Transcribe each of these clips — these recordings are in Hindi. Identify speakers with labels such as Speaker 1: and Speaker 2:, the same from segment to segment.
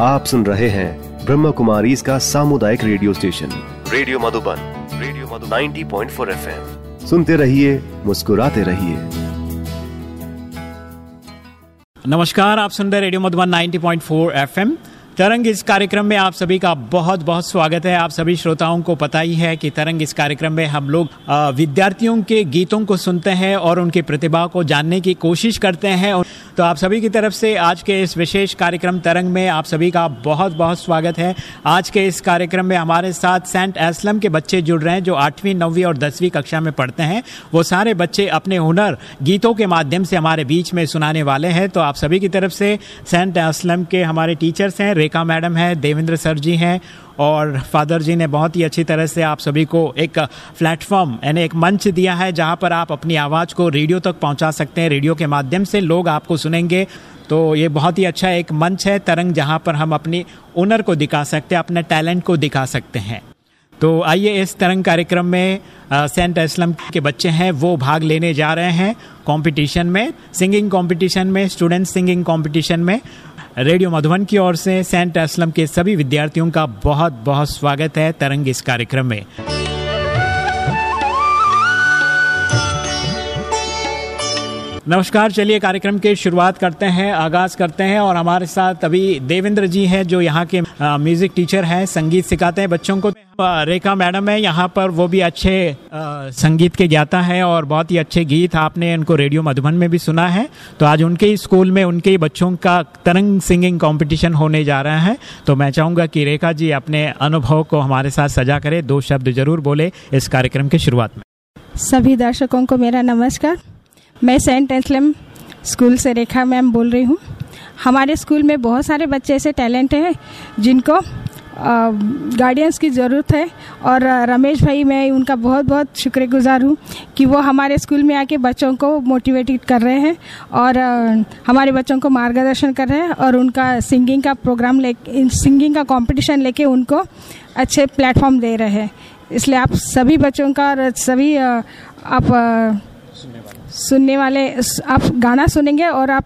Speaker 1: आप सुन रहे हैं ब्रह्म कुमारी इसका सामुदायिक radio station. Radio Madhuban radio Madhu 90.4 FM. सुनते रहिए मुस्कुराते रहिए।
Speaker 2: नमस्कार आप सुन रहे रेडियो मधुबन 90.4 एफएम। तरंग इस कार्यक्रम में आप सभी का बहुत बहुत स्वागत है। आप सभी श्रोताओं को पता ही है कि तरंग इस कार्यक्रम में हम लोग विद्यार्थियों के गीतों को सुनते हैं और उनकी प्रतिभा को जानने की कोशिश करते हैं। और- तो आप सभी की तरफ़ से आज के इस विशेष कार्यक्रम तरंग में आप सभी का बहुत बहुत स्वागत है। आज के इस कार्यक्रम में हमारे साथ सेंट एस्लम के बच्चे जुड़ रहे हैं, जो आठवीं, नौवीं और दसवीं कक्षा में पढ़ते हैं। वो सारे बच्चे अपने हुनर गीतों के माध्यम से हमारे बीच में सुनाने वाले हैं। तो आप सभी की तरफ़ से सेंट एस्लम के हमारे टीचर्स हैं, रेखा मैडम है, देवेंद्र सर जी हैं और फादर जी ने बहुत ही अच्छी तरह से आप सभी को एक प्लेटफॉर्म यानी एक मंच दिया है, जहाँ पर आप अपनी आवाज़ को रेडियो तक पहुँचा सकते हैं। रेडियो के माध्यम से लोग आपको सुनेंगे। तो ये बहुत ही अच्छा एक मंच है, तरंग जहाँ पर हम अपनी हुनर को दिखा सकते हैं, अपने टैलेंट को दिखा सकते हैं। तो आइए इस तरंग कार्यक्रम में सेंट एस्लम के बच्चे हैं, वो भाग लेने जा रहे हैं कंपटीशन में सिंगिंग कंपटीशन में स्टूडेंट सिंगिंग कंपटीशन में। रेडियो मधुबन की ओर से सेंट असलम के सभी विद्यार्थियों का बहुत बहुत स्वागत है तरंग इस कार्यक्रम में। नमस्कार, चलिए कार्यक्रम के शुरुआत करते हैं, आगाज़ करते हैं और हमारे साथ अभी देवेंद्र जी हैं जो यहाँ के म्यूज़िक टीचर हैं, संगीत सिखाते हैं, बच्चों को रेखा मैडम है, यहाँ पर वो भी अच्छे संगीत के ज्ञाता है और बहुत ही अच्छे गीत आपने उनको रेडियो मधुबन में भी सुना है। तो आज उनके ही स्कूल में उनके ही बच्चों का तरंग सिंगिंग कंपटीशन होने जा रहा है। तो मैं चाहूँगा कि रेखा जी अपने अनुभव को हमारे साथ सजा करें। दो शब्द ज़रूर बोले इस कार्यक्रम के शुरुआत में।
Speaker 3: सभी दर्शकों को मेरा नमस्कार। मैं सेंट एस्लम स्कूल से रेखा मैम बोल रही हूँ। हमारे स्कूल में बहुत सारे बच्चे ऐसे टैलेंट हैं जिनको गार्डियंस की ज़रूरत है। और रमेश भाई, मैं उनका बहुत बहुत शुक्रगुजार हूँ कि वो हमारे स्कूल में आके बच्चों को मोटिवेटेड कर रहे हैं और हमारे बच्चों को मार्गदर्शन कर रहे हैं और उनका सिंगिंग का प्रोग्राम ले सिंगिंग का कंपटीशन लेके उनको अच्छे प्लेटफॉर्म दे रहे हैं। इसलिए आप सभी बच्चों का और सभी आप सुनने वाले, आप गाना सुनेंगे और आप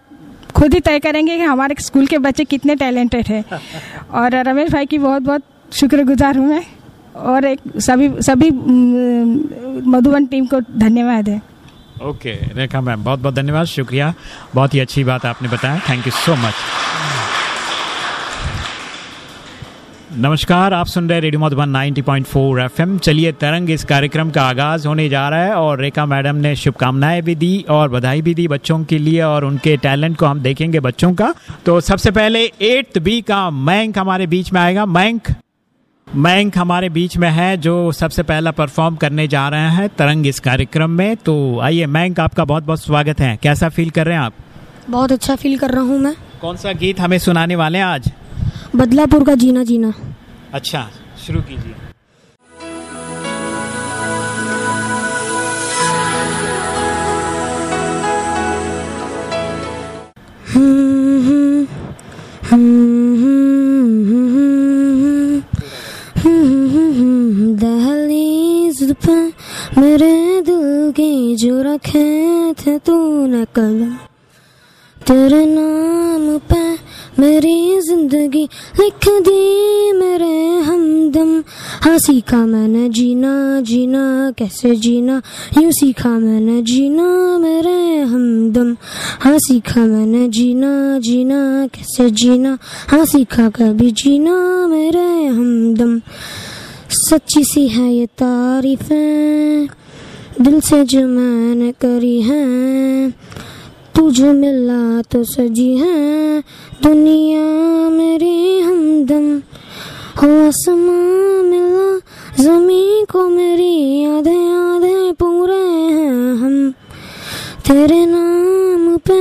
Speaker 3: खुद ही तय करेंगे कि हमारे स्कूल के बच्चे कितने टैलेंटेड हैं। और रमेश भाई की बहुत बहुत शुक्रगुजार हूँ मैं। और एक सभी सभी मधुबन टीम को धन्यवाद है।
Speaker 2: ओके रेखा मैम बहुत बहुत धन्यवाद शुक्रिया। बहुत ही अच्छी बात आपने बताया। Thank you so much. नमस्कार आप सुन रहे हैं रेडियो मधुबन 90.4 एफएम। चलिए तरंग इस कार्यक्रम का आगाज़ होने जा रहा है और रेखा मैडम ने शुभकामनाएँ भी दी और बधाई भी दी बच्चों के लिए और उनके टैलेंट को हम देखेंगे बच्चों का। तो सबसे पहले एट्थ बी का मयंक हमारे बीच में आएगा। मयंक मयंक हमारे बीच में है जो सबसे पहला परफॉर्म करने जा रहे हैं तरंग इस कार्यक्रम में। तो आइए मयंक आपका बहुत बहुत स्वागत है। कैसा फील कर रहे हैं आप?
Speaker 4: बहुत अच्छा फील कर रहा हूँ मैं।
Speaker 2: कौन सा गीत हमें सुनाने वाले हैं आज?
Speaker 4: बदलापुर का जीना जीना।
Speaker 2: अच्छा शुरू कीजिए।
Speaker 4: दहलीज मेरे दिल की जो रखे थे तूने कलम तेरे नाम पे मेरी ज़िंदगी लिख दी मेरे हमदम। हाँ सीखा मैंने जीना जीना कैसे जीना? यूँ सीखा मैंने जीना मेरे हमदम। हाँ सीखा मैंने जीना जीना कैसे जीना? हाँ सीखा कभी जीना मेरे हमदम। सच्ची सी है ये तारीफें, दिल से जो मैंने करी हैं। तुझे मिला तो सजी है दुनिया मेरी हमदम। हो आसमां मिला, ज़मीन को मेरी आधे आधे पूरे हैं हम। तेरे नाम पे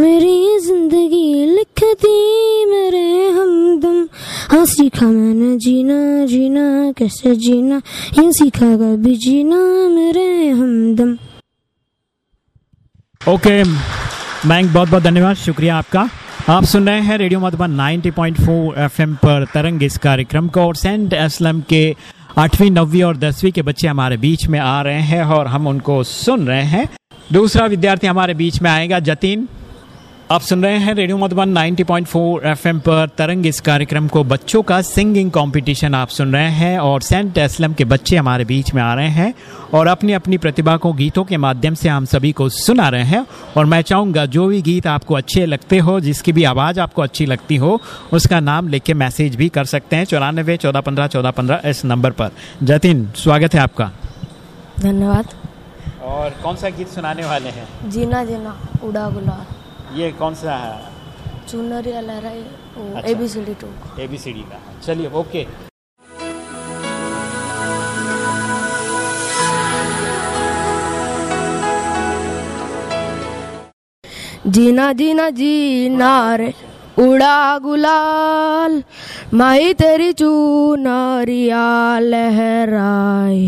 Speaker 4: मेरी ज़िंदगी लिख दी मेरे हमदम। हाँ सीखा मैंने जीना जीना, कैसे जीना, ये सीखा कभी जीना मेरे हमदम।
Speaker 2: ओके मयंक बहुत बहुत धन्यवाद, शुक्रिया आपका। आप सुन रहे हैं रेडियो मधुबन 90.4 एफएम पर तरंग इस कार्यक्रम को और सेंट असलम के आठवीं, नौवीं और दसवीं के बच्चे हमारे बीच में आ रहे हैं और हम उनको सुन रहे हैं। दूसरा विद्यार्थी हमारे बीच में आएगा, जतीन। आप सुन रहे हैं रेडियो मधुबन 90.4 एफएम पर तरंग इस कार्यक्रम को बच्चों का सिंगिंग कंपटीशन आप सुन रहे हैं और सेंट एस्लम के बच्चे हमारे बीच में आ रहे हैं और अपनी अपनी प्रतिभा को गीतों के माध्यम से हम सभी को सुना रहे हैं और मैं चाहूँगा जो भी गीत आपको अच्छे लगते हो जिसकी भी आवाज़ आपको अच्छी लगती हो उसका नाम लिख के मैसेज भी कर सकते हैं चौरानबे चौदह पंद्रह चौदह पंद्रह इस नंबर पर। जतिन स्वागत है आपका।
Speaker 5: धन्यवाद।
Speaker 2: और कौन सा गीत सुनाने वाले हैं?
Speaker 5: जीना जीना उड़ा गुलाल।
Speaker 2: ये कौन सा है?
Speaker 5: चुनरिया लहराई
Speaker 2: अच्छा।
Speaker 5: A B C D two.
Speaker 2: A B C D का चलिए ओके।
Speaker 5: जीना जीना जीना रे उड़ा गुलाल माई तेरी चुनरिया लहराए।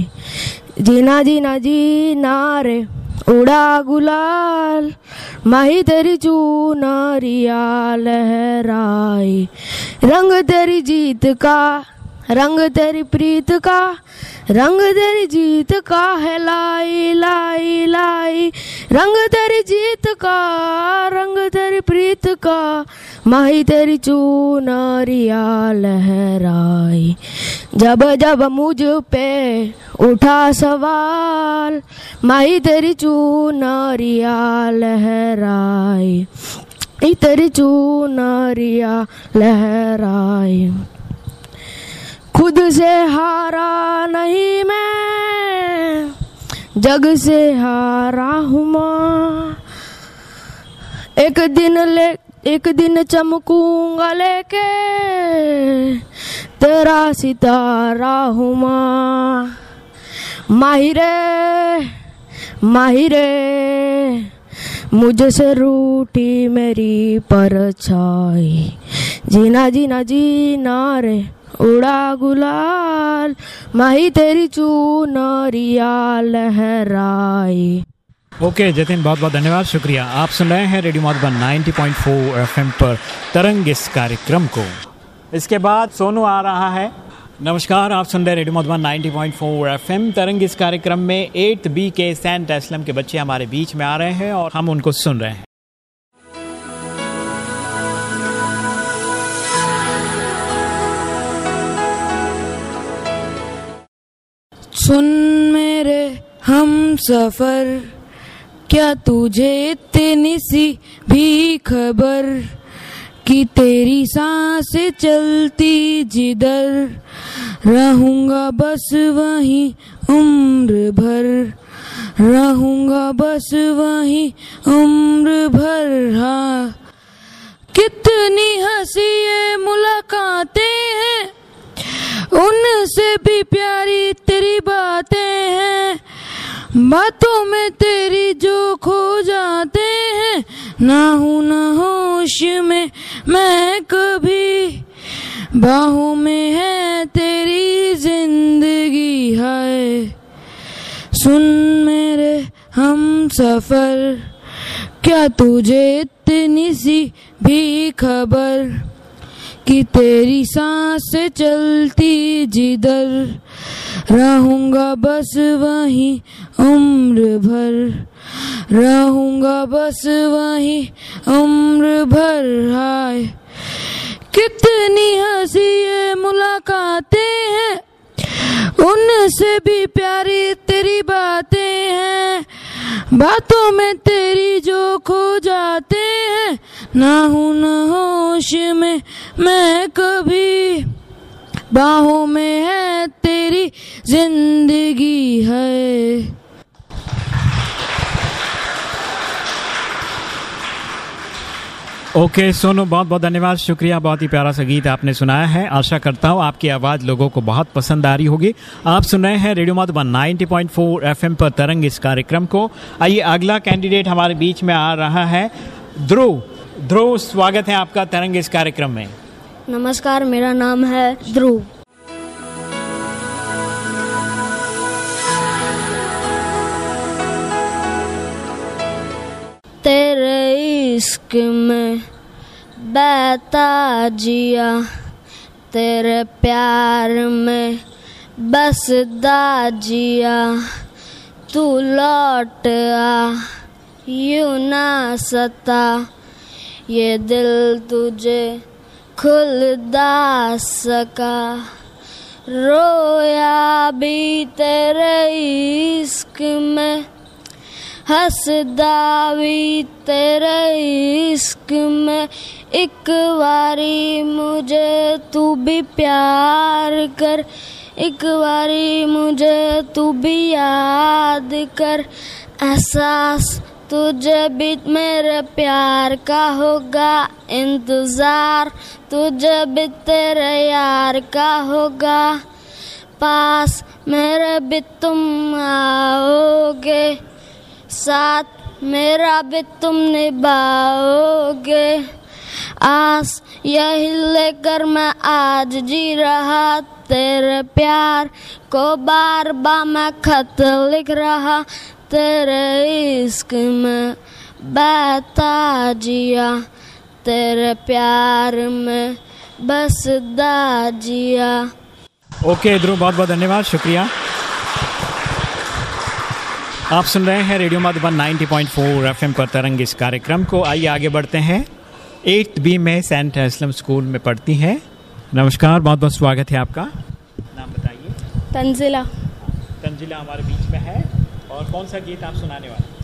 Speaker 5: जीना जीना जीना रे उड़ा गुलाल, माही तेरी चूनरिया लहराए रंग तेरी जीत का, रंग तेरी प्रीत का, रंग तेरी जीत का है लाई लाई लाई। रंग तेरी जीत का, रंग तेरी प्रीत का माही तेरी चूनरिया लहराई। जब जब मुझ पे उठा सवाल, माही तेरी चूनरिया लहराई। तेरी चूनरिया लहराई। खुद से हारा नहीं मैं, जग से हारा हूँ माँ। एक दिन ले एक दिन चमकूँगा लेके, तेरा सितारा हूँ माँ माहिरे माहिरे, मुझसे रूठी मेरी परछाई। जीना जीना जीना रे, उड़ा गुलाल, माही तेरी चूनरिया लहराई।
Speaker 2: ओके okay, जतिन बहुत बहुत धन्यवाद शुक्रिया। आप सुन रहे हैं रेडियो मधुबन 90.4 एफएम पर तरंग इस कार्यक्रम को। इसके बाद सोनू आ रहा है। नमस्कार आप सुन रहे रेडियो मधुबन 90.4 एफएम। तरंग इस कार्यक्रम में एट बी के सैंट एस्लम के बच्चे हमारे बीच में आ रहे हैं और हम उनको सुन रहे हैं।
Speaker 5: सुन मेरे हम सफ़र। क्या तुझे इतनी सी भी खबर कि तेरी साँसें चलती जिधर? रहूँगा बस वहीं उम्र भर, रहूँगा बस वहीं उम्र भर। हाँ कितनी हँसी ये मुलाकातें हैं, उनसे भी प्यारी तेरी बातें हैं। बातों में तेरी जो खो जाते हैं, ना हूँ ना होश में मैं कभी। बाहों में है तेरी ज़िंदगी है सुन मेरे हम सफ़र, क्या तुझे इतनी सी भी खबर कि तेरी सांस चलती जिधर रहूँगा बस वहीं उम्र भर। रहूँगा बस वहीं उम्र भर, हाय। कितनी हँसी ये मुलाकातें हैं। उनसे भी प्यारी तेरी बातें हैं। बातों में तेरी जो खो जाते हैं। ना हूँ न होश में मैं कभी। बाहों में है ज़िंदगी है।
Speaker 2: ओके okay, सोनू बहुत बहुत धन्यवाद। शुक्रिया बहुत ही प्यारा सा गीत आपने सुनाया है। आशा करता हूँ आपकी आवाज़ लोगों को बहुत पसंद आ रही होगी। आप सुन रहे हैं रेडियो मधुबन 90.4 एफएम पर तरंग इस कार्यक्रम को। आइए अगला कैंडिडेट हमारे बीच में आ रहा है ध्रुव। ध्रुव स्वागत है आपका तरंग इस कार्यक्रम में।
Speaker 5: नमस्कार मेरा नाम है ध्रुव। इश्क में बहता जिया, तेरे प्यार में बसदा जिया, तू लौट आ, यू ना सता,
Speaker 6: ये दिल तुझे खुलदा सका। रोया भी तेरे इश्क में हंसदा भी तेरे इश्क में एक बारी मुझे तू भी प्यार कर, एक बारी मुझे तू भी याद कर। एहसास तुझे भी मेरे प्यार का होगा, इंतज़ार तुझे भी तेरे यार का होगा। पास मेरे भी तुम आओगे। साथ मेरा भी तुम निभाओगे। आस यही लेकर मैं आज जी रहा, तेरे प्यार को बार बार मैं खत लिख रहा, तेरे इश्क में बहता जिया, तेरे प्यार में बस जिया।
Speaker 2: ओके ध्रुव बहुत बहुत धन्यवाद, शुक्रिया। आप सुन रहे हैं रेडियो मधुबन 90.4 एफएम पर तरंग इस कार्यक्रम को। आइए आगे बढ़ते हैं। एट्थ बी में सेंट एस्लम स्कूल में पढ़ती हैं। नमस्कार बहुत बहुत स्वागत है आपका। नाम बताइए।
Speaker 7: तंजिला।
Speaker 2: तंजिला हमारे बीच में है और कौन सा गीत आप सुनाने वाले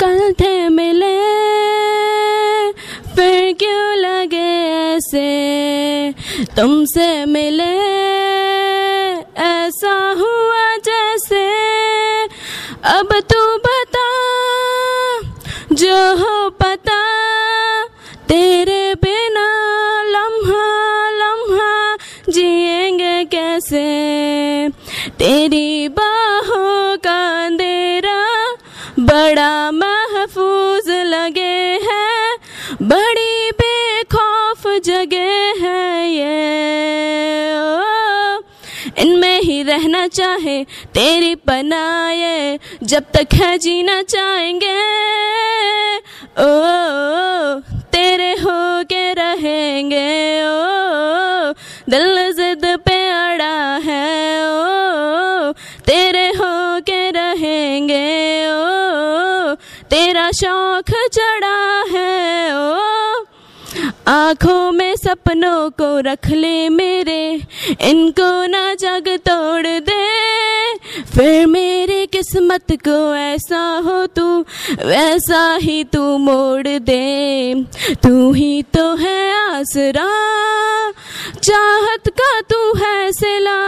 Speaker 7: कल थे मिले ऐसे तुमसे मिले ऐसा हुआ जैसे। अब तू बता जो हो चाहे, तेरी पनाए जब तक है जीना चाहेंगे। ओ, तेरे हो के रहेंगे। ओ, दिल जिद पे अड़ा है। ओ, तेरे हो के रहेंगे। ओ, तेरा शौक चढ़ा है। ओ, आँखों में सपनों को रख ले मेरे, इनको ना जग तोड़ दे। फिर मेरे किस्मत को ऐसा हो तू, वैसा ही तू मोड़ दे। तू ही तो है आसरा, चाहत का तू है सिला।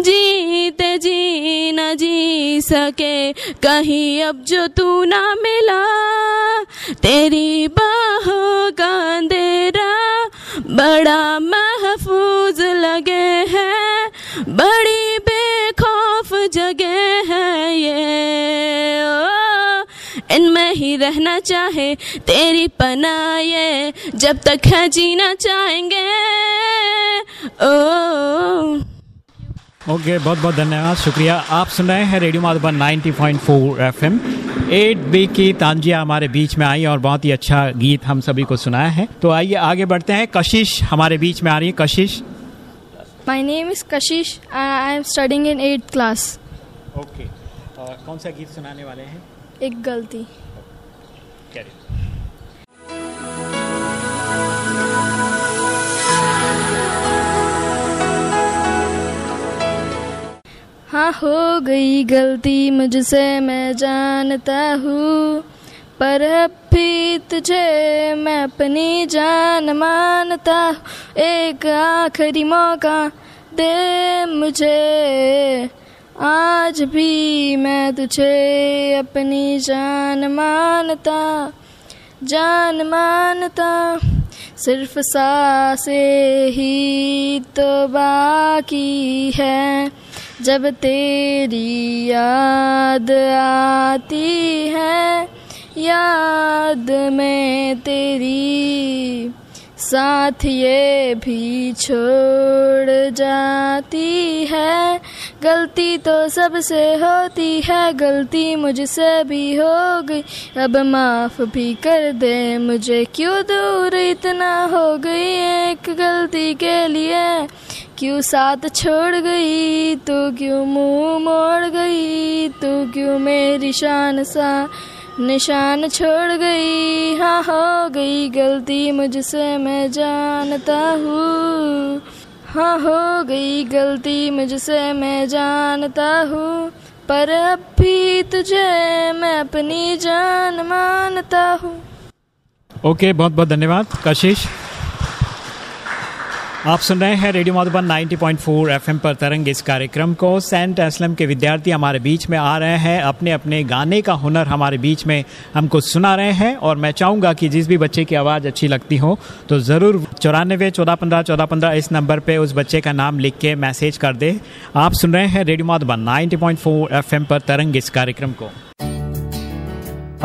Speaker 7: जीते जी न जी सके, कहीं अब जो तू ना मिला। तेरी बाहों का अंधेरा बड़ा महफूज लगे हैं बड़ी बेखौफ जगह है ये। ओ, इनमें ही रहना चाहे तेरी पना ये जब तक है जीना चाहेंगे। ओ
Speaker 2: ओके बहुत बहुत धन्यवाद। शुक्रिया। आप सुन रहे हैं रेडियो माधुबन 90.4 एफएम। 8 बी की तांजिया हमारे बीच में आई और बहुत ही अच्छा गीत हम सभी को सुनाया है। तो आइए आगे बढ़ते हैं। कशिश हमारे बीच में आ रही है। कशिश?
Speaker 7: My name is Kashish I am studying in 8th class.
Speaker 2: Okay कौन सा गीत सुनाने वाले हैं?
Speaker 7: एक गलती। हाँ हो गई गलती मुझसे, मैं जानता हूँ। पर अब भी तुझे मैं अपनी जान मानता एक आखिरी मौका दे मुझे। आज भी मैं तुझे अपनी जान मानता जान मानता सिर्फ़ सांसे ही तो बाकी है। जब तेरी याद आती है, याद में तेरी साथ ये भी छोड़ जाती है। गलती तो सबसे होती है, गलती मुझसे भी हो गई। अब माफ़ भी कर दे, मुझे क्यों दूर इतना हो गई? एक गलती के लिए
Speaker 8: क्यों साथ छोड़ गई? तू क्यों मुँह मोड़ गई? तू क्यों मेरी शान सा निशान छोड़ गई? हाँ हो गई गलती मुझसे मैं जानता हूँ। हाँ हो गई गलती मुझसे मैं जानता हूँ। पर अब भी तुझे मैं अपनी जान मानता हूँ।
Speaker 2: ओके okay, बहुत बहुत धन्यवाद। कशिश? आप सुन रहे हैं रेडियो मधुबन 90.4 एफएम पर तरंग इस कार्यक्रम को। सेंट एस्लम के विद्यार्थी हमारे बीच में आ रहे हैं। अपने अपने गाने का हुनर हमारे बीच में हमको सुना रहे हैं और मैं चाहूँगा कि जिस भी बच्चे की आवाज़ अच्छी लगती हो तो ज़रूर चौरानवे, चौदह पंद्रह चौदह पंद्रह इस नंबर पे उस बच्चे का नाम लिख के मैसेज कर दे। आप सुन रहे हैं रेडियो मधुबन 90.4 एफएम पर तरंग इस कार्यक्रम को।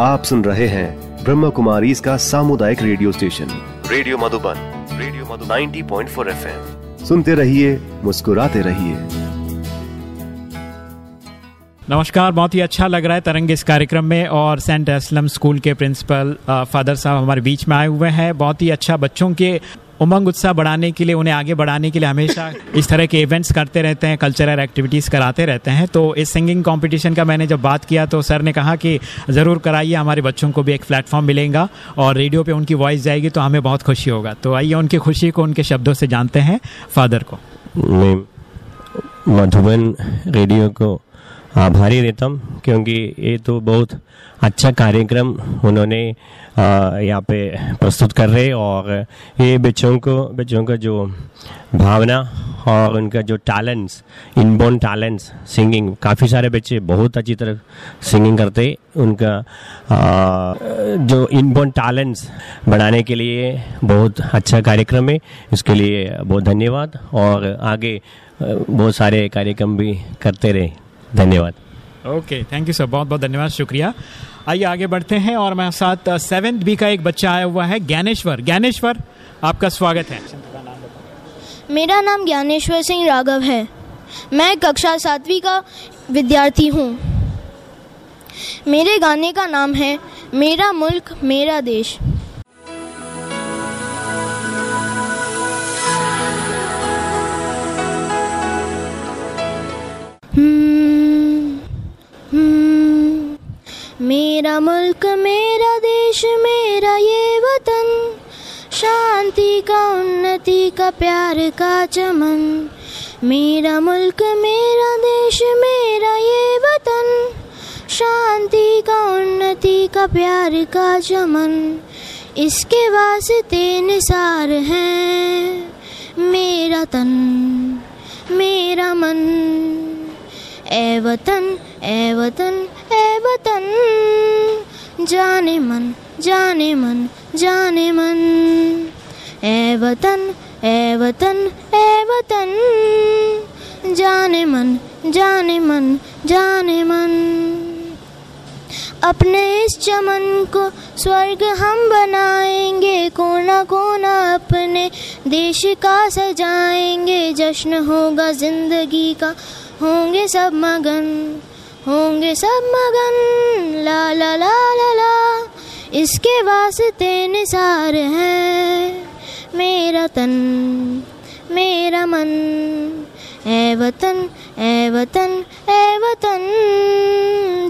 Speaker 1: आप सुन रहे हैं ब्रह्म कुमारी इसका सामुदायिक radio station. Radio Madhuban. Radio Madhu 90.4 FM. सुनते रहिए मुस्कुराते रहिए।
Speaker 2: नमस्कार बहुत ही अच्छा लग रहा है तरंग इस कार्यक्रम में और सेंट एस्लम स्कूल के प्रिंसिपल फादर साहब हमारे बीच में आए हुए हैं। बहुत ही अच्छा बच्चों के उमंग उत्साह बढ़ाने के लिए उन्हें आगे बढ़ाने के लिए हमेशा इस तरह के इवेंट्स करते रहते हैं कल्चरल एक्टिविटीज़ कराते रहते हैं। तो इस सिंगिंग कंपटीशन का मैंने जब बात किया तो सर ने कहा कि ज़रूर कराइए हमारे बच्चों को भी एक प्लेटफॉर्म मिलेगा और रेडियो पे उनकी वॉइस जाएगी तो हमें बहुत खुशी होगा। तो आइए उनकी खुशी को उनके शब्दों से जानते हैं फादर को।
Speaker 9: मैं मधुबन रेडियो को आभारी रहता हूँ क्योंकि ये तो बहुत अच्छा कार्यक्रम उन्होंने यहाँ पे प्रस्तुत कर रहे और ये बच्चों को बच्चों का जो भावना और उनका जो टैलेंट्स इनबोर्न टैलेंट्स सिंगिंग काफ़ी सारे बच्चे बहुत अच्छी तरह सिंगिंग करते उनका आ, जो इनबोर्न टैलेंट्स बढ़ाने के लिए बहुत अच्छा कार्यक्रम है। इसके लिए बहुत धन्यवाद और आगे बहुत सारे कार्यक्रम भी करते रहे। धन्यवाद।
Speaker 2: ओके थैंक यू सर बहुत बहुत धन्यवाद शुक्रिया। आइए आगे बढ़ते हैं और मेरे साथ सेवेंथ बी का एक बच्चा आया हुआ है ज्ञानेश्वर। ज्ञानेश्वर आपका स्वागत है।
Speaker 10: मेरा नाम ज्ञानेश्वर सिंह राघव है। मैं कक्षा सातवीं का विद्यार्थी हूँ। मेरे गाने का नाम है मेरा मुल्क मेरा देश। हम्म, मेरा मुल्क, मेरा देश, मेरा ये वतन। शांति का, उन्नति का, प्यार का चमन। मेरा मुल्क, मेरा देश, मेरा ये वतन। शांति का, उन्नति का, प्यार का चमन। इसके वास्ते निसार है मेरा तन, मेरा मन। ए वतन ए वतन वतन। जाने मन जाने मन जाने मन। ए वतन ए वतन ए वतन। जाने मन जाने मन जाने मन। अपने इस चमन को स्वर्ग हम बनाएँगे, कोना कोना अपने देश का सजाएँगे। जश्न होगा ज़िंदगी का, होंगे सब मगन। होंगे सब मगन, ला ला ला ला ला। इसके वास्ते निसार है मेरा तन, मेरा मन। ए वतन ए वतन ए वतन।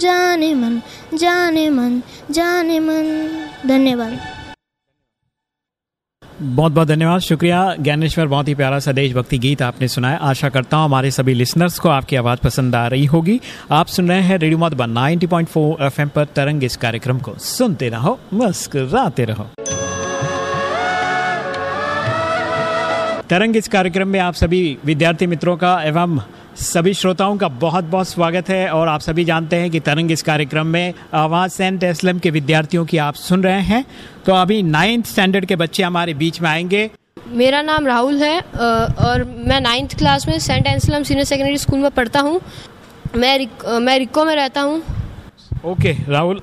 Speaker 10: जाने मन जाने मन जाने मन। धन्यवाद।
Speaker 2: बहुत बहुत धन्यवाद। शुक्रिया। ज्ञानेश्वर, बहुत ही प्यारा सा देशभक्ति गीत आपने सुनाया। आशा करता हूँ हमारे सभी लिसनर्स को आपकी आवाज़ पसंद आ रही होगी। आप सुन रहे हैं रेडियो मधुबन 90.4 एफएम पर तरंग इस कार्यक्रम को। सुनते रहो, मुस्कुराते रहो। तरंग इस कार्यक्रम में आप सभी विद्यार्थी मित्रों का एवं सभी श्रोताओं का बहुत बहुत स्वागत है और आप सभी जानते हैं कि तरंग इस कार्यक्रम में आवाज़ सेंट एस्लम के विद्यार्थियों की आप सुन रहे हैं। तो अभी नाइन्थ स्टैंडर्ड के बच्चे हमारे बीच में आएँगे।
Speaker 11: मेरा नाम राहुल है और मैं नाइन्थ क्लास में Saint Anselm senior secondary school में पढ़ता हूँ। मैं रिक, मैं रिक्को में रहता हूँ।
Speaker 2: ओके राहुल।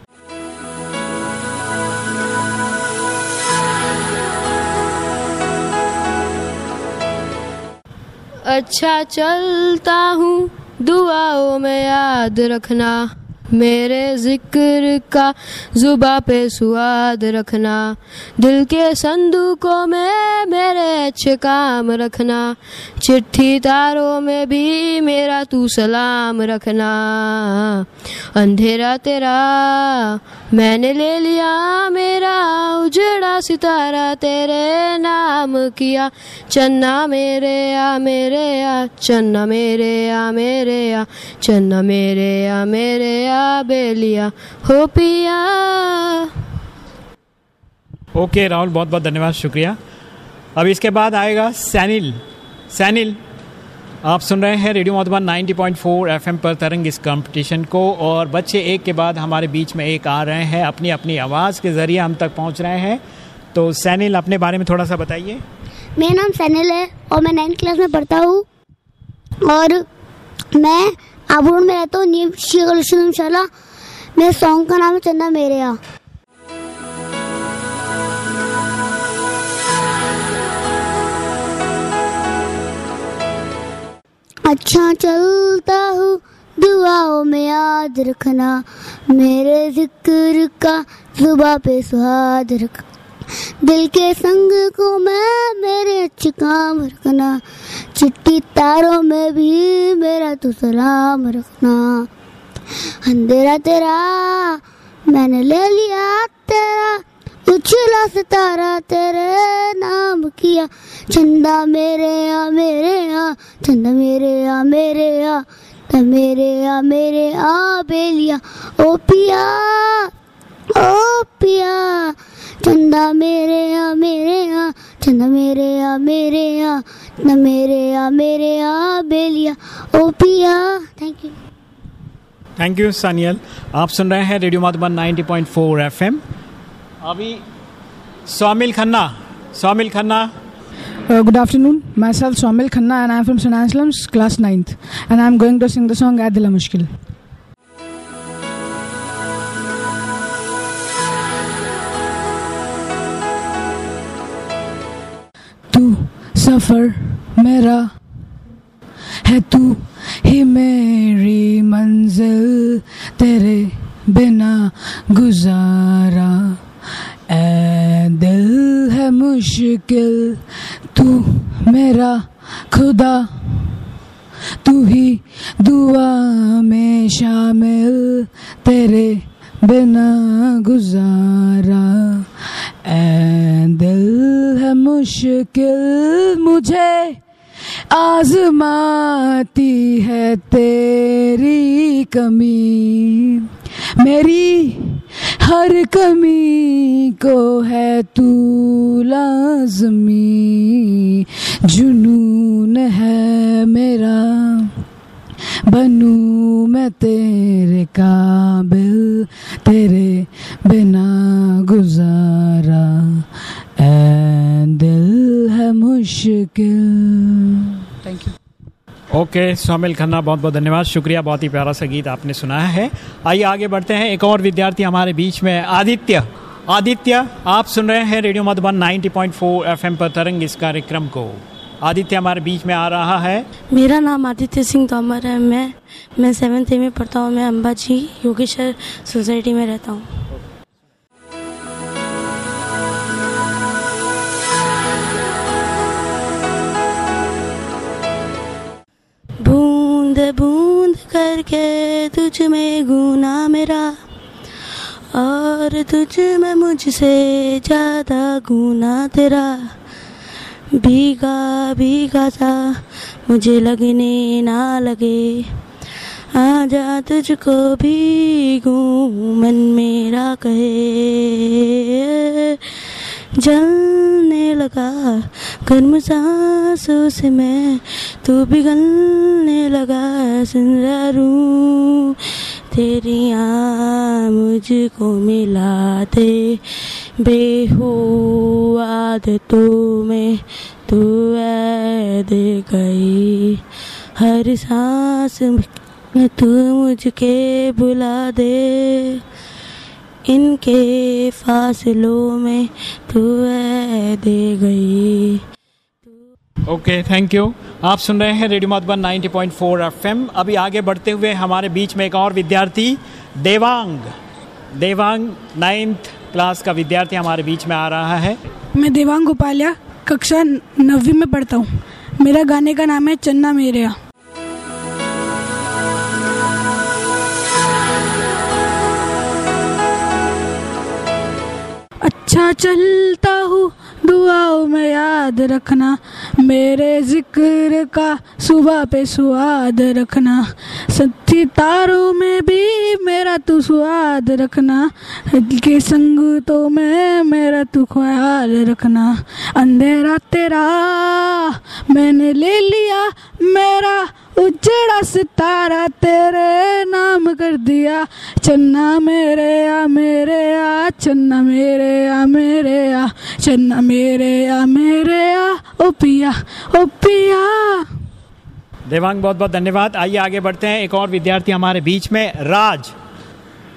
Speaker 11: अच्छा चलता हूँ, दुआओं में याद रखना।
Speaker 12: मेरे ज़िक्र का जुबा पे स्वाद रखना। दिल के संदूकों में मेरे अच्छे काम रखना। चिट्ठी तारों में भी मेरा तू सलाम रखना। अंधेरा तेरा मैंने ले लिया मेरा उजड़ा सितारा, तेरे नाम किया। चन्ना मेरे आ मेरे आ, चन्ना मेरे आ मेरे आ। चन्ना मेरे आ मेरे आ, बेलिया। हो पिया।
Speaker 2: ओके राहुल बहुत बहुत धन्यवाद, शुक्रिया। अब इसके बाद आएगा सैनिल। सैनिल आप सुन रहे हैं रेडियो मधुबन 90.4 एफएम पर तरंग इस कंपटीशन को, और बच्चे एक के बाद हमारे बीच में एक आ रहे हैं। अपनी अपनी आवाज़ के ज़रिए हम तक पहुँच रहे हैं। तो सैनिल, अपने बारे में थोड़ा सा बताइए।
Speaker 4: मेरा नाम सैनिल है, और मैं नाइन्थ क्लास में पढ़ता हूँ। और मैं आबूड में रहता हूँ शाला मेरे सॉन्ग का नाम है चंदा मेरे अच्छा चलता हूँ, दुआओं में याद रखना। मेरे ज़िक्र का जुबा पे स्वाद रखना दिल के संग को मैं, मेरे अच्छे काम रखना। चिट्ठी तारों में भी मेरा तो सलाम रखना। अंधेरा तेरा, मैंने ले लिया तेरा। उछला सितारा तेरे नाम किया चंदा मेरे आ मेरे आ चंदा मेरे आ मेरे आ त मेरे आ मेरे आ बेलिया ओ पिया ओ पिया चंदा मेरे आ मेरे आ चंदा मेरे आ मेरे आ न मेरे आ मेरे आ बेलिया ओ पिया thank you
Speaker 2: thank you Saniyal आप सुन रहे हैं रेडियो मधुबन 90.4 एफएम अभी Swamil Khanna Swamil
Speaker 13: Khanna. Good afternoon myself Swamil Khanna and I am from saint class ninth and I am going to sing the song at दिला मुश्किल सफ़र मेरा है तू ही मेरी मंजिल तेरे बिना गुजारा। ए दिल है मुश्किल, तू मेरा खुदा। तू ही दुआ में शामिल, तेरे बिना गुजारा। ए दिल है मुश्किल, मुझे आजमाती है तेरी कमी। मेरी हर कमी को है तू लाजमी। जुनून है मेरा, बनू मैं तेरे काबिल, तेरे बिना गुजारा। ए दिल है मुश्किल। Thank you
Speaker 2: okay Swamil Khanna, बहुत बहुत धन्यवाद। शुक्रिया, बहुत ही प्यारा सा गीत आपने सुनाया है। आइए, आगे बढ़ते हैं। एक और विद्यार्थी हमारे बीच में आदित्य। आदित्य, आप सुन रहे हैं रेडियो मधुबन 90.4 एफएम पर तरंग इस कार्यक्रम को। आदित्य हमारे बीच में आ रहा है।
Speaker 14: मेरा नाम आदित्य सिंह तोमर है। मैं मैं सेवन्थ ए में पढ़ता हूँ। मैं अम्बाजी योगेश्वर सोसाइटी में रहता हूँ। तुझ में गुना मेरा, और तुझ में मुझसे ज़्यादा गुना तेरा। भीगा भीगा सा मुझे लगने ना लगे, आजा तुझको भीगू मन मेरा कहे। जलने लगा गर्म सांसों से मैं तू पिघलने लगा सुंदरू तेरी आ मुझको मिला दे। बेहू आदतों में तू दे गई। हर सांस में तू मुझके बुला दे। इनके फासलों में तू दे गई।
Speaker 2: ओके थैंक यू आप सुन रहे हैं रेडियो मधुबन 90.4 एफएम। अभी आगे बढ़ते हुए हमारे बीच में एक और विद्यार्थी, देवांग। देवांग नाइन्थ क्लास का विद्यार्थी हमारे बीच में आ रहा है।
Speaker 15: मैं देवांग गोपालिया कक्षा नवीं में पढ़ता हूँ। मेरा गाने का नाम है चन्ना मेरिया। अच्छा चलता हूँ दुआओं में याद रखना, मेरे ज़िक्र का सुबह पे सुआद रखना। सच्ची तारों में भी मेरा तू सुआद रखना, के संग तो मैं मेरा तू ख्याल रखना। अंधेरा तेरा मैंने ले लिया, मेरा उजड़ा सितारा तेरे नाम कर दिया, चन्ना मेरे आ मेरे आ, चन्ना मेरे आ मेरे आ, चन्ना मेरे आ मेरे आ, ओ पिया ओ पिया।
Speaker 2: देवांग, बहुत बहुत धन्यवाद। आइए, आगे बढ़ते हैं। एक और विद्यार्थी हमारे बीच में, राज।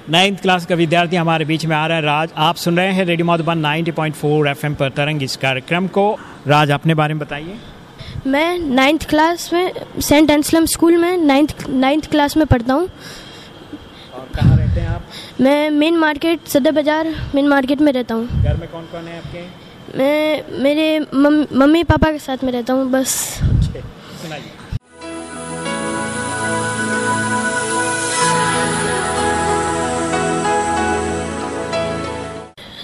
Speaker 2: नाइन्थ क्लास का विद्यार्थी हमारे बीच में आ रहा है। राज, आप सुन रहे हैं रेडियो मधुबन 90.4 एफएम पर तरंग इस कार्यक्रम को। राज, अपने बारे में बताइए।
Speaker 12: मैं नाइन्थ क्लास में सेंट एंसलम स्कूल में नाइन्थ नाइन्थ क्लास में पढ़ता हूँ।
Speaker 2: और कहाँ रहते हैं आप?
Speaker 12: मैं मेन मार्केट सदर बाज़ार मेन मार्केट में रहता हूँ।
Speaker 2: घर में कौन कौन है आपके?
Speaker 12: मैं मेरे मम, मम्मी पापा के साथ में रहता हूँ बस।
Speaker 2: सुनाइए।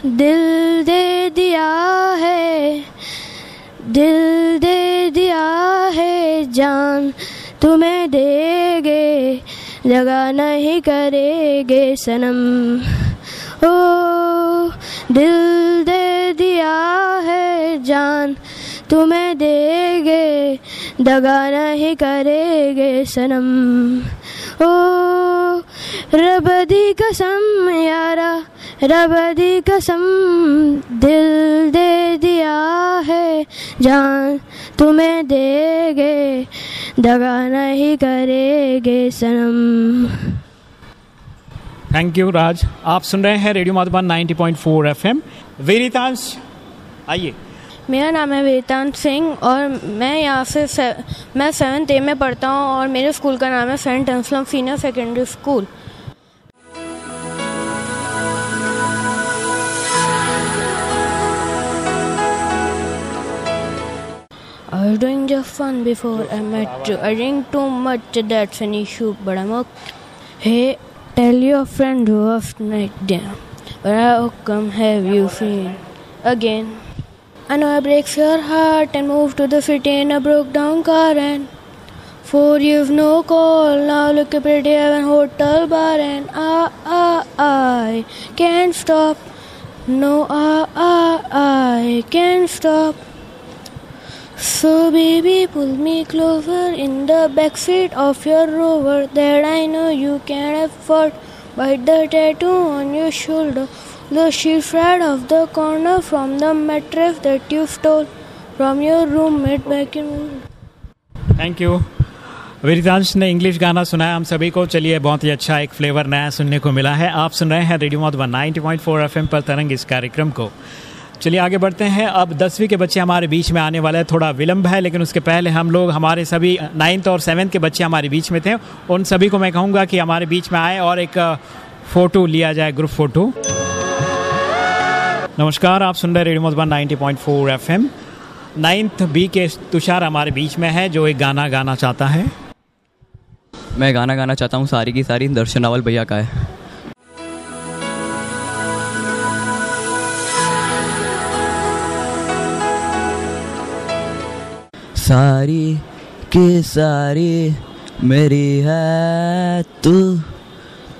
Speaker 12: दिल दे दिया है दिल दे दिया है जान, तुम्हें देगे लगा नहीं करेगे सनम। ओ, दिल दे दिया है जान, तुम्हें देगे दगा नहीं करेगे सनम। ओ रब दी कसम यारा, रब दी कसम दिल दे दिया है। जान तुम्हें देगे, दगा नहीं करेगे सनम।
Speaker 2: थैंक यू राज आप सुन रहे हैं रेडियो मधुबन 90.4 एफएम वीरितांश आइए।
Speaker 12: मेरा नाम है वेदांत सिंह और मैं यहाँ से से, मैं सेवन्थ ए में पढ़ता हूँ और मेरे स्कूल का नाम है Saint Anselm senior secondary school I was doing just fun before I met you. I drink too much, that's an issue, but I'm okay. Hey, tell your friend who off night dinner. But how come have you seen again? It breaks your heart and moved to the city in a broke down car and for you've no call. Now look at pretty heaven hotel bar and I, I, I can't stop. No I, I, I can't stop. So baby pull me closer in the backseat of your rover. That I know you can't afford. Bite the tattoo on your shoulder the sheet red of the corner from the mattress that you stole from your roommate back in
Speaker 2: thank you Viritansh ने इंग्लिश गाना सुनाया। हम सभी को चलिए, बहुत ही अच्छा एक फ्लेवर नया सुनने को मिला है। आप सुन रहे हैं रेडियो मधुबन 90.4 एफएम पर तरंग इस कार्यक्रम को। चलिए आगे बढ़ते हैं। अब दसवीं के बच्चे हमारे बीच में आने वाले हैं। थोड़ा विलंब है, लेकिन उसके पहले हम लोग, हमारे सभी नाइन्थ और सेवन्थ के बच्चे हमारे बीच में थे। उन सभी को मैं कहूँगा कि हमारे बीच में आए और एक फ़ोटो लिया जाए ग्रुप फ़ोटो नमस्कार, आप सुन रहे radio Madhuban 90.4 FM. Ninth B के तुषार हमारे बीच में है, जो एक गाना गाना चाहता है।
Speaker 16: मैं गाना गाना चाहता हूँ, सारी की सारी दर्शन अवल भैया का है। सारी की सारी मेरी है, तू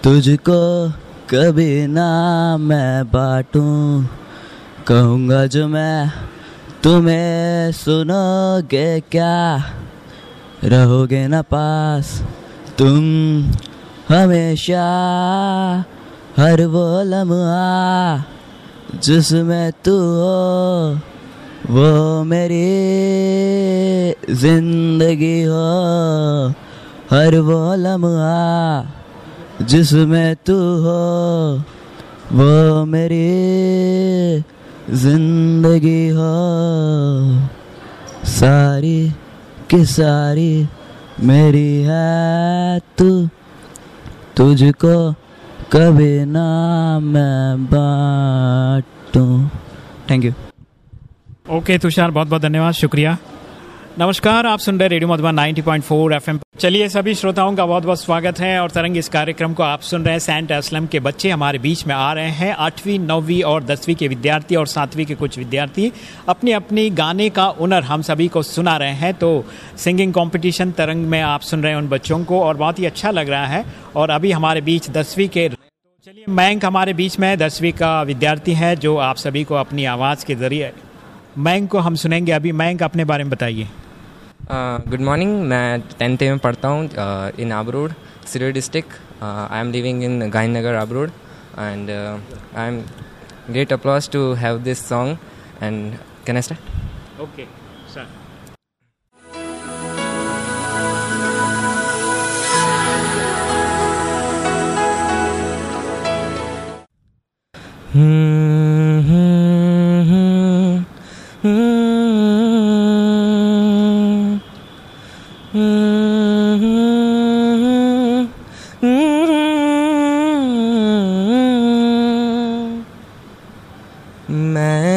Speaker 16: तुझको कभी ना मैं बाटूं। कहूँगा जो मैं तुम्हें सुनोगे क्या? रहोगे ना पास तुम हमेशा हर वो लम्हा जिसमें तू हो, वो मेरी ज़िंदगी हो। हर वो लम्हा जिसमें तू हो, वो मेरी ज़िंदगी हो, सारी की सारी मेरी है तू। तुझको
Speaker 17: कभी ना मैं बाटूं। थैंक यू
Speaker 2: ओके तुषार बहुत बहुत धन्यवाद, शुक्रिया। नमस्कार, आप सुन रहे रेडियो मधुबन 90.4 एफएम। चलिए सभी श्रोताओं का बहुत बहुत स्वागत है और तरंग इस कार्यक्रम को आप सुन रहे हैं सेंट असलम के बच्चे हमारे बीच में आ रहे हैं। आठवीं, नौवीं और दसवीं के विद्यार्थी और सातवीं के कुछ विद्यार्थी अपने अपने गाने का हुनर हम सभी को सुना रहे हैं। तो सिंगिंग कॉम्पिटिशन तरंग में आप सुन रहे हैं उन बच्चों को और बहुत ही अच्छा लग रहा है और अभी हमारे बीच दसवीं के चलिए, मयंक हमारे बीच में दसवीं का विद्यार्थी है जो आप सभी को अपनी आवाज़ के ज़रिए मयंक को हम सुनेंगे। अभी मयंक अपने बारे में बताइए।
Speaker 18: गुड मॉर्निंग मैं टेंथ में पढ़ता हूँ in Abu Road Sirohi district I am living in Gandhi Nagar Abu Road and I am great applause to have this song and can
Speaker 2: I start okay sir
Speaker 18: मैं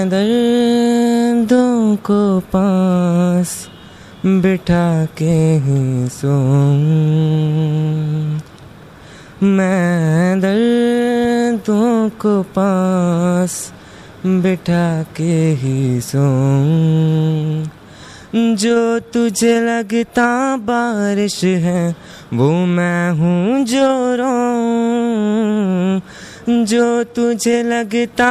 Speaker 18: दर्दों को पास बिठा के ही सोऊं। मैं दर्दों को पास बिठा के ही सोऊं। जो तुझे लगता बारिश है, वो मैं हूँ जो रोऊं। जो तुझे लगता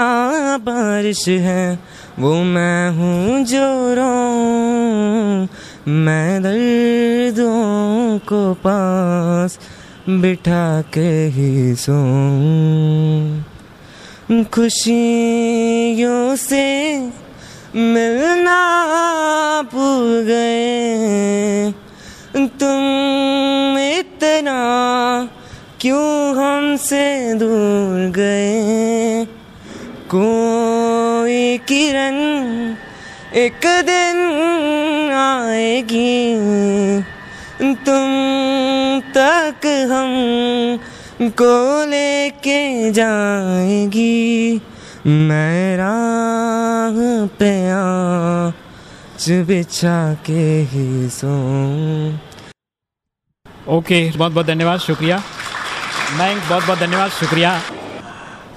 Speaker 18: बारिश है, वो मैं हूँ जो रोऊं। मैं दर्दों को पास बिठा के ही सोऊं। खुशियों से मिलना भूल गए। तुम इतना क्यों हमसे दूर गए? कोई किरण एक दिन आएगी। तुम तक हम को लेके जाएगी। मैं राह पे आज बिछा के ही सो
Speaker 2: ओके बहुत बहुत धन्यवाद, शुक्रिया। मैं बहुत बहुत धन्यवाद, शुक्रिया।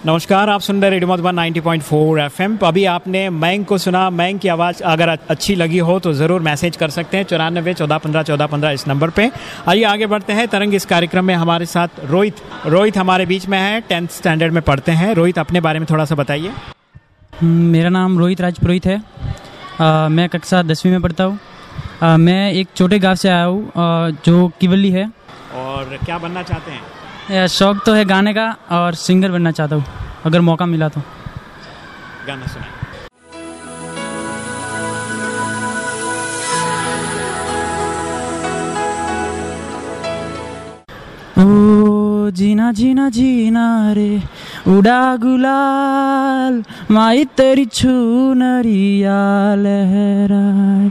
Speaker 2: नमस्कार आप सुन रहे रेडियो मधुबन 90.4 एफएम। अभी आपने मैंग को सुना मैंग की आवाज़ अगर अच्छी लगी हो तो ज़रूर मैसेज कर सकते हैं। चौरानबे चौदह पंद्रह चौदह पंद्रह इस नंबर पे। आइए आगे बढ़ते हैं। तरंग इस कार्यक्रम में हमारे साथ रोहित। रोहित हमारे बीच में है टेंथ स्टैंडर्ड में पढ़ते हैं। रोहित अपने बारे में थोड़ा सा बताइए।
Speaker 19: मेरा नाम रोहित राज पुरोहित है। आ, मैं कक्षा दसवीं में पढ़ता हूँ। मैं एक छोटे गाँव से आया हूँ जो किवली है।
Speaker 2: और क्या बनना चाहते हैं?
Speaker 19: शौक तो है गाने का और सिंगर बनना चाहता हूँ अगर मौका मिला तो।
Speaker 2: गाना सुना
Speaker 19: ओ जीना जीना जीना रे उड़ा गुलाल माई तेरी छू नरिया लहराए।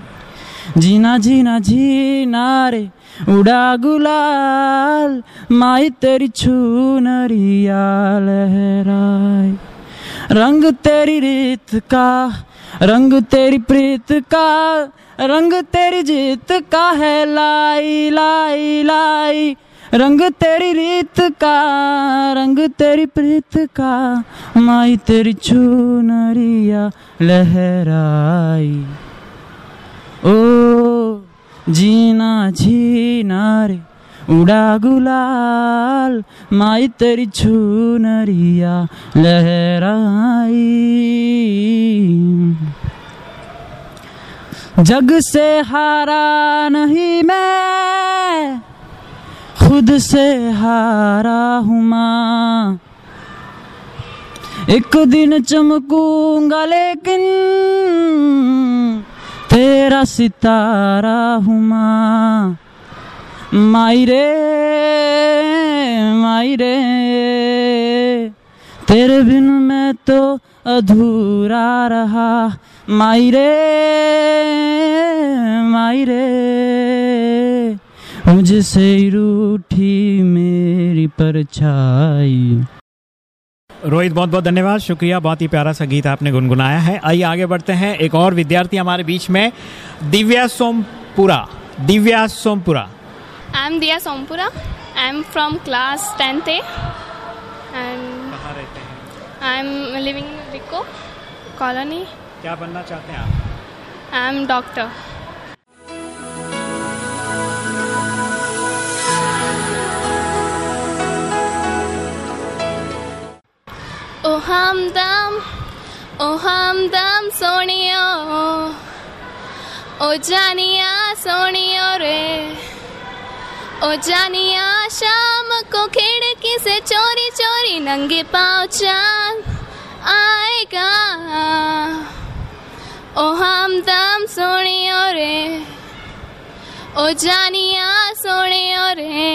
Speaker 19: जीना जीना जीना रे उड़ा गुलाल, माई तेरी छू नरिया लहराए रंग तेरी रीत का, रंग तेरी प्रीत का, रंग तेरी जीत का है लाई लाई लाई। रंग तेरी रीत का, रंग तेरी प्रीत का, माई तेरी चुनरिया लहराई। ओ जीना जीना रे, उड़ा गुलाल, माई तेरी चुनरिया लहराई। जग से हारा नहीं मैं, खुद से हारा हूँ माँ। एक दिन चमकूँगा लेकिन तेरा सितारा हूँ माँ माई रे तेरे बिन मैं तो अधूरा रहा। माई रे माई रे मुझसे रूठी मेरी परछाई।
Speaker 2: रोहित बहुत बहुत धन्यवाद। शुक्रिया बहुत ही प्यारा सा गीत आपने गुनगुनाया है। आइए आगे बढ़ते हैं। एक और विद्यार्थी हमारे बीच में Divya Sompura. Divya Sompura.
Speaker 20: Dia Sompura. I am from class 10th A. And I am living in
Speaker 2: क्या बनना चाहते हैं आप?
Speaker 20: I am doctor. ओ हमदम सोनियो। ओ जानिया सोनियो रे। ओ जानिया शाम को खिड़की से चोरी चोरी नंगे पाँव चाँद आएगा। ओ हमदम सोनियो रे। ओ जानिया सोनियो रे।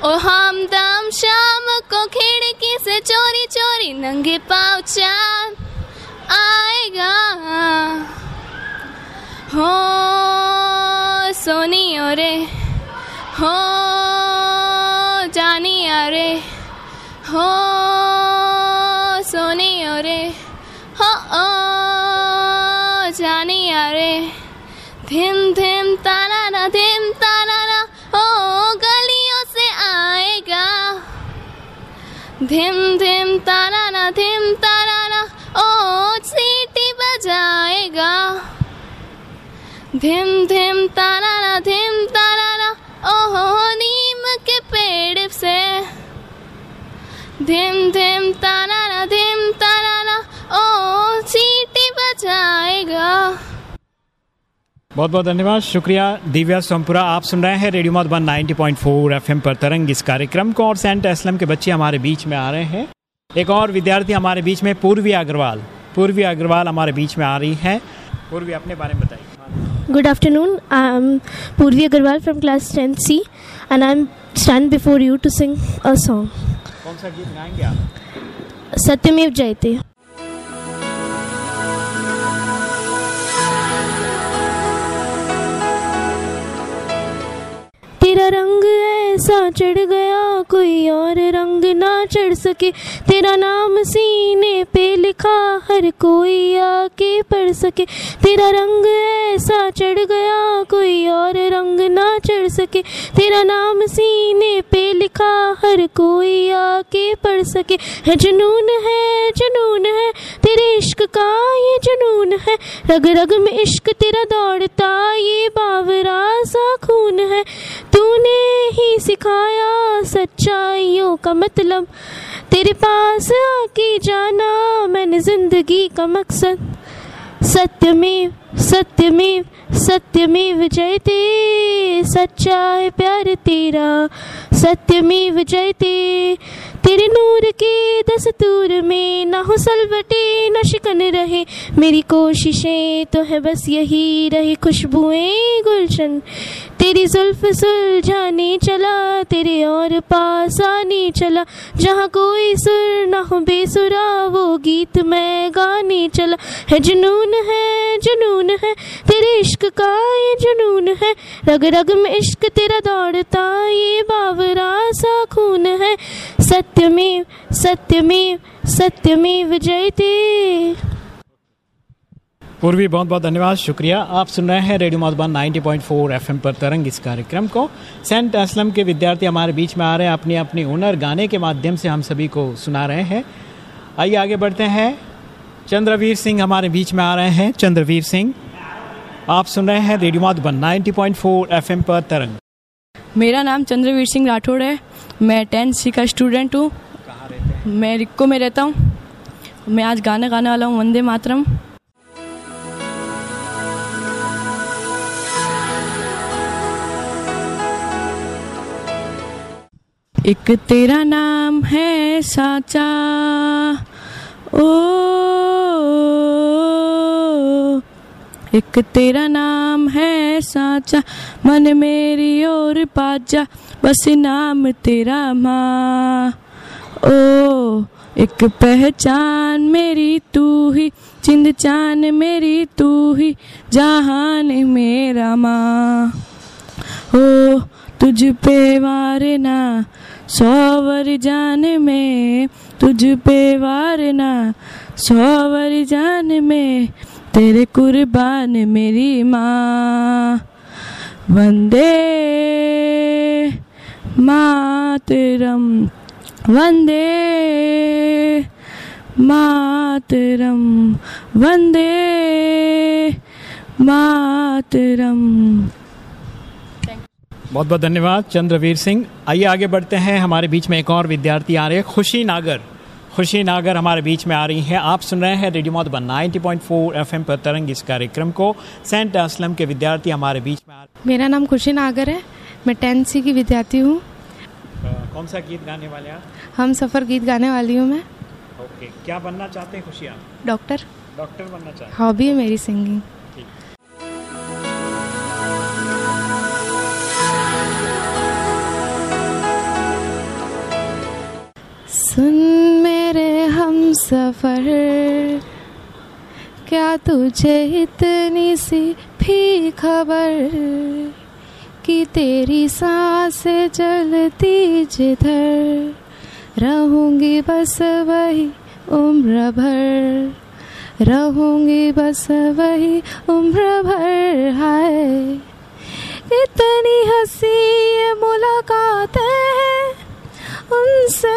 Speaker 20: ओ हमदम शाम को खिड़की से चोरी चोरी नंगे पाँव चाँद आएगा। हो सोनियो रे, हो जानिया रे, हो सोनियो रे, हो, ओ जानिया रे। धिम धिम ताना ना, धिम ताना धिम धिम ताना ना धिम ताना ना ओ सीटी बजाएगा। धिम धिम ताना ना धिम ना ओहो नीम के पेड़ से। धिम धिम ताना ना धिम ताना ना ओ सीटी बजाएगा।
Speaker 2: बहुत बहुत धन्यवाद। शुक्रिया दिव्या सोमपुरा। आप सुन रहे हैं रेडियो मधुबन 90.4 एफएम पर तरंग इस कार्यक्रम को और सेंट एस्लम के बच्चे हमारे बीच में आ रहे हैं। एक और विद्यार्थी हमारे बीच में पूर्वी अग्रवाल। पूर्वी अग्रवाल हमारे बीच में आ रही है। पूर्वी अपने बारे में बताइए।
Speaker 21: Good afternoon. I'm Purvi Agarwal from class 10th C and I'm stand before you to sing a song.
Speaker 2: कौन सा गीत गाएँगे आप?
Speaker 21: सत्यमेव जयते। रंग ऐसा चढ़ गया, कोई और रंग ना चढ़ सके। तेरा नाम सीने पे लिखा, हर कोई आके पढ़ सके। तेरा रंग ऐसा चढ़ गया, कोई और रंग ना चढ़ सके। तेरा नाम सीने पे लिखा, हर कोई आके पढ़ सके। है जुनून है जुनून है, तेरे इश्क का ये जुनून है। रग रग में इश्क तेरा दौड़ता, ये बावरा सा खून है। तूने ही सिखाया सच्चाइयों का मतलब। तेरे पास आके जाना मैंने ज़िंदगी का मकसद। सत्यमेव सत्यमेव सत्यमेव जयते सच्चा है प्यार तेरा। सत्यमेव जयते, तेरे नूर के दस्तूर में ना हो सलवटे, न शिकन रहे। मेरी कोशिशें तो है बस यही, रही खुशबुएँ गुलशन। तेरी जुल्फ सुलझाने चला, तेरे और पास आने चला। जहाँ कोई सुर ना हो बेसुरा, वो गीत मैं गाने चला। है जुनून है, जुनून है, तेरे इश्क का ये जुनून है। रग रग में इश्क तेरा दौड़ता, ये बावरा सा खून है। सत्यमेव सत्यमेव सत्यमेव जयते
Speaker 2: पूर्वी बहुत बहुत धन्यवाद, शुक्रिया। आप सुन रहे हैं रेडियो मधुबन 90.4 एफएम पर तरंग इस कार्यक्रम को। सेंट असलम के विद्यार्थी हमारे बीच में आ रहे हैं अपने अपने हुनर गाने के माध्यम से हम सभी को सुना रहे हैं। आइए आगे बढ़ते हैं। चंद्रवीर सिंह हमारे बीच में आ रहे हैं। चंद्रवीर सिंह आप सुन रहे हैं रेडियो मधुबन 90.4 एफएम पर तरंग।
Speaker 7: मेरा नाम चंद्रवीर सिंह राठौड़ है। मैं टेंथ सी का स्टूडेंट हूँ? मैं रिक्को में रहता हूँ। मैं आज गाना गाने वाला हूँ वंदे मातरम। एक तेरा नाम है साचा ओ, एक तेरा नाम है साचा, मन मेरी और पाचा बस नाम तेरा माँ। ओ, एक पहचान मेरी तू ही, चिंद चान मेरी तू ही, जहान मेरा माँ। ओ, तुझ पे मारना सौवर जान में तुझ पे वारना सौवर जान में तेरे कुर्बान मेरी माँ। वंदे मातरम वंदे मातरम वंदे मातरम।
Speaker 2: बहुत बहुत धन्यवाद चंद्रवीर सिंह। आइए आगे बढ़ते हैं। हमारे बीच में एक और विद्यार्थी आ रहे हैं खुशी नागर। खुशी नागर हमारे बीच में आ रही हैं। आप सुन रहे हैं रेडियो मधुबन 90.4 एफएम पर तरंग इस कार्यक्रम को। सेंट असलम के विद्यार्थी हमारे बीच में आ रहे
Speaker 22: मेरा नाम खुशी नागर है। मैं टेंथ सी की विद्यार्थी हूँ।
Speaker 2: कौन सा गीत गाने वाले आप?
Speaker 22: हम सफ़र गीत गाने वाली हूँ मैं।
Speaker 2: ओके क्या बनना चाहते हैं खुशी आप?
Speaker 22: डॉक्टर।
Speaker 2: डॉक्टर बनना चाहते
Speaker 22: हॉबी है मेरी सिंगिंग। सुन मेरे हम सफ़र। क्या तुझे इतनी सी भी खबर कि तेरी साँसें जलती जिधर? रहूँगी बस वही उम्र भर। रहूँगी बस वही उम्र भर हाय। इतनी हँसी मुलाकातें हैं।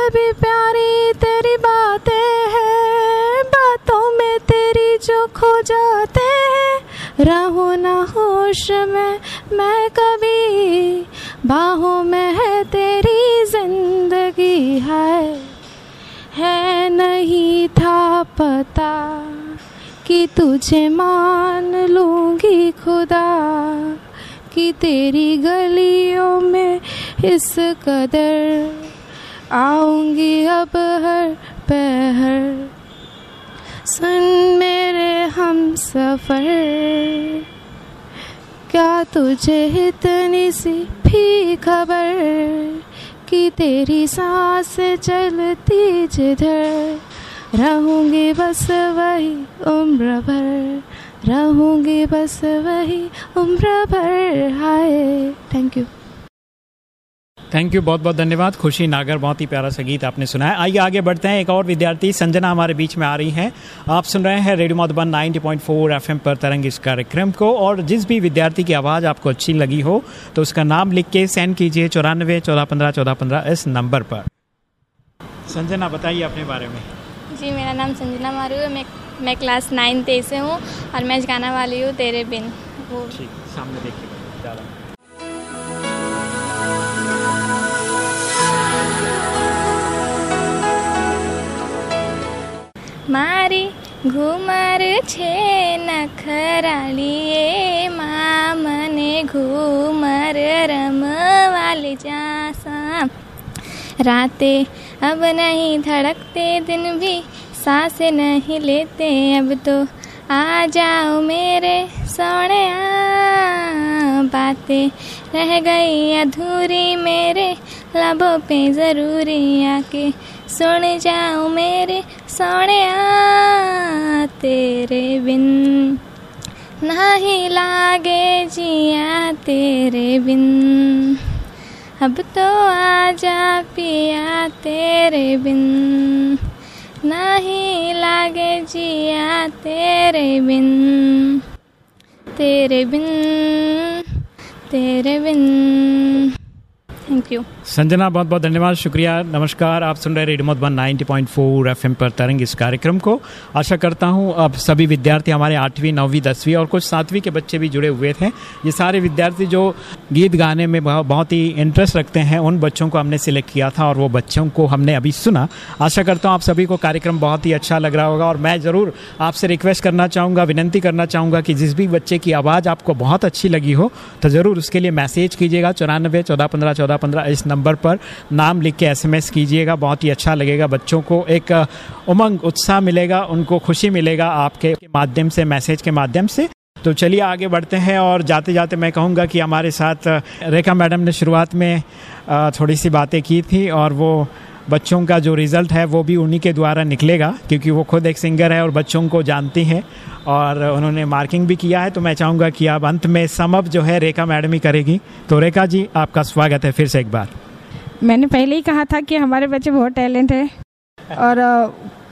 Speaker 22: भी प्यारी तेरी बातें हैं, बातों में तेरी जो खो जाते हैं। रहूँ ना होश में मैं कभी, बाहों में है तेरी ज़िंदगी है। है नहीं था पता कि तुझे मान लूँगी खुदा, कि तेरी गलियों में इस कदर आऊँगी अब हर पहर। सुन मेरे हम सफ़र। क्या तुझे इतनी सी भी खबर कि तेरी सांस चलती जिधर? रहूँगी बस वही उम्र भर। रहूँगी बस वही उम्र भर। Hi thank you
Speaker 2: thank you बहुत बहुत धन्यवाद। खुशी नागर बहुत ही प्यारा सा गीत आपने सुना है आइए आगे बढ़ते हैं। एक और विद्यार्थी संजना हमारे बीच में आ रही हैं। आप सुन रहे हैं रेडियो मधुबन 90.4 एफएम पर तरंग इस कार्यक्रम को। और जिस भी विद्यार्थी की आवाज़ आपको अच्छी लगी हो तो उसका नाम लिख के सेंड कीजिए चौरानवे चौदह पंद्रह चौदह पंद्रह इस नंबर पर। संजना बताइए अपने बारे में।
Speaker 20: जी मेरा नाम संजना मारू है। मैं मैं क्लास नाइन्थ ए से हूँ और मैं गाना वाली हूँ तेरे बिन। वो
Speaker 2: ठीक सामने देखिए।
Speaker 20: ઘુમર છે નખરાળીએ મા મને ઘુમર રમવા ले जा सा रातें अब नहीं धड़कते दिन भी सांसें नहीं लेते अब तो आ जाओ मेरे सोने बातें रह गई अधूरी मेरे लबों पे ज़रूरी आके सुन जाओ मेरे सोने तेरे बिन नहीं लागे जिया, तेरे बिन। अब तो आजा पिया, तेरे बिन। नहीं लागे जिया, तेरे बिन। तेरे बिन तेरे बिन। थैंक यू
Speaker 2: संजना, बहुत बहुत धन्यवाद, शुक्रिया, नमस्कार। आप सुन रहे रेडियो मधुबन 90.4 एफएम पर तरंग इस कार्यक्रम को। आशा करता हूँ अब सभी विद्यार्थी हमारे आठवीं, नौवीं, दसवीं और कुछ सातवीं के बच्चे भी जुड़े हुए थे। ये सारे विद्यार्थी जो गीत गाने में बहुत बहुत ही इंटरेस्ट रखते हैं, उन बच्चों को हमने सिलेक्ट किया था और वो बच्चों को हमने अभी सुना। आशा करता हूँ आप सभी को कार्यक्रम बहुत ही अच्छा लग रहा होगा और मैं ज़रूर आपसे रिक्वेस्ट करना चाहूँगा, विनंती करना चाहूँगा कि जिस भी बच्चे की आवाज़ आपको बहुत अच्छी लगी हो तो ज़रूर उसके लिए मैसेज कीजिएगा, चौरानबे, चौदह, पंद्रह, चौदह पंद्रह इस नंबर पर नाम लिख के एसएमएस कीजिएगा, बहुत ही अच्छा लगेगा बच्चों को। एक उमंग, उत्साह मिलेगा, उनको खुशी मिलेगा आपके माध्यम से, मैसेज के माध्यम से। तो चलिए आगे बढ़ते हैं और जाते जाते मैं कहूँगा कि हमारे साथ रेखा मैडम ने शुरुआत में थोड़ी सी बातें की थी और वो बच्चों का जो रिज़ल्ट है, वो भी उन्हीं के द्वारा निकलेगा, क्योंकि वो खुद एक सिंगर है और बच्चों को जानती हैं और उन्होंने मार्किंग भी किया है। तो मैं चाहूँगा कि आप अंत में समअप जो है रेखा मैडम ही करेगी। तो रेखा जी, आपका स्वागत है फिर से एक बार।
Speaker 23: मैंने पहले ही कहा था कि हमारे बच्चे बहुत टैलेंट है और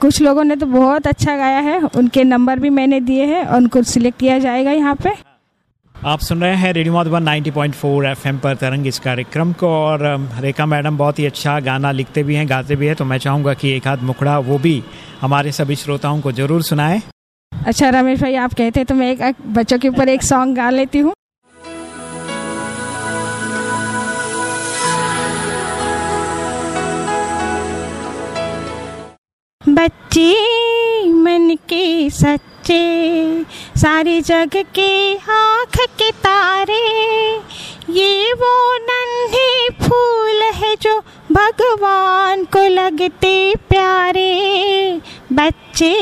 Speaker 23: कुछ लोगों ने तो बहुत अच्छा गाया है। उनके नंबर भी मैंने दिए हैं और उनको सिलेक्ट किया जाएगा यहाँ पे।
Speaker 2: आप सुन रहे हैं रेडियो मधुबन 90.4 एफएम पर तरंग इस कार्यक्रम को, और रेखा मैडम बहुत ही अच्छा गाना लिखते भी हैं, गाते भी हैं तो मैं चाहूँगा कि एक आध मुखड़ा वो भी हमारे सभी श्रोताओं को ज़रूर सुनाए।
Speaker 23: अच्छा रमेश भाई, आप कहते हैं तो मैं एक बच्चों के ऊपर एक सॉन्ग गा लेती हूँ। बच्चे मन के सच्चे सारे जग के आँख के तारे, ये वो नन्हे फूल है जो भगवान को लगते प्यारे। बच्चे,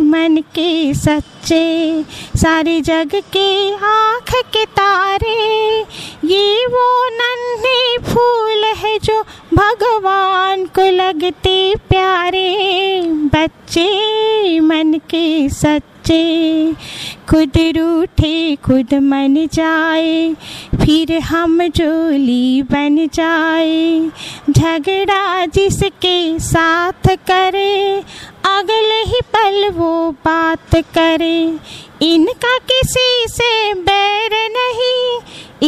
Speaker 23: मन के सच्चे, सारे जग के आँख के तारे, ये वो नन्हे फूल है जो भगवान को लगते प्यारे। बच्चे, मन के सच्चे खुद रूठे, खुद मन जाए, फिर हम जोली बन जाए। झगड़ा जिसके साथ करे, अगले ही पल वो बात करे। इनका किसी से बैर नहीं,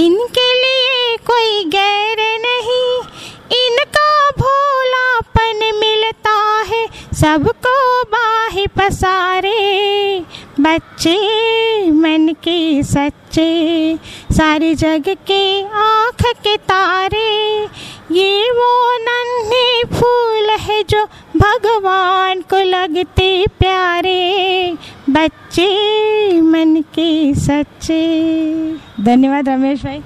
Speaker 23: इनके लिए कोई गैर नहीं। इनका भोलापन मिलता है, सबको बाहि पसारे। बच्चे मन के सच्चे सारे जग के आँख के तारे। ये वो नन्हे फूल है जो भगवान को लगते प्यारे। बच्चे, मन के सच्चे। धन्यवाद रमेश भाई।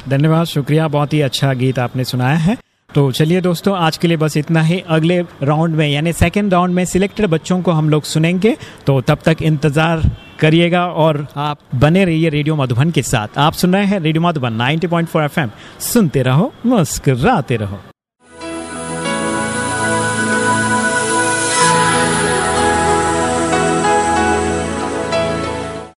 Speaker 2: धन्यवाद, शुक्रिया, बहुत ही अच्छा गीत आपने सुनाया है। तो चलिए दोस्तों, आज के लिए बस इतना ही। अगले राउंड में, यानी सेकंड राउंड में सिलेक्टेड बच्चों को हम लोग सुनेंगे। तो तब तक इंतज़ार करिएगा और आप बने रहिए रेडियो मधुबन के साथ। आप सुन रहे हैं रेडियो मधुबन 90.4 एफएम। सुनते रहो मुस्कुराते रहो।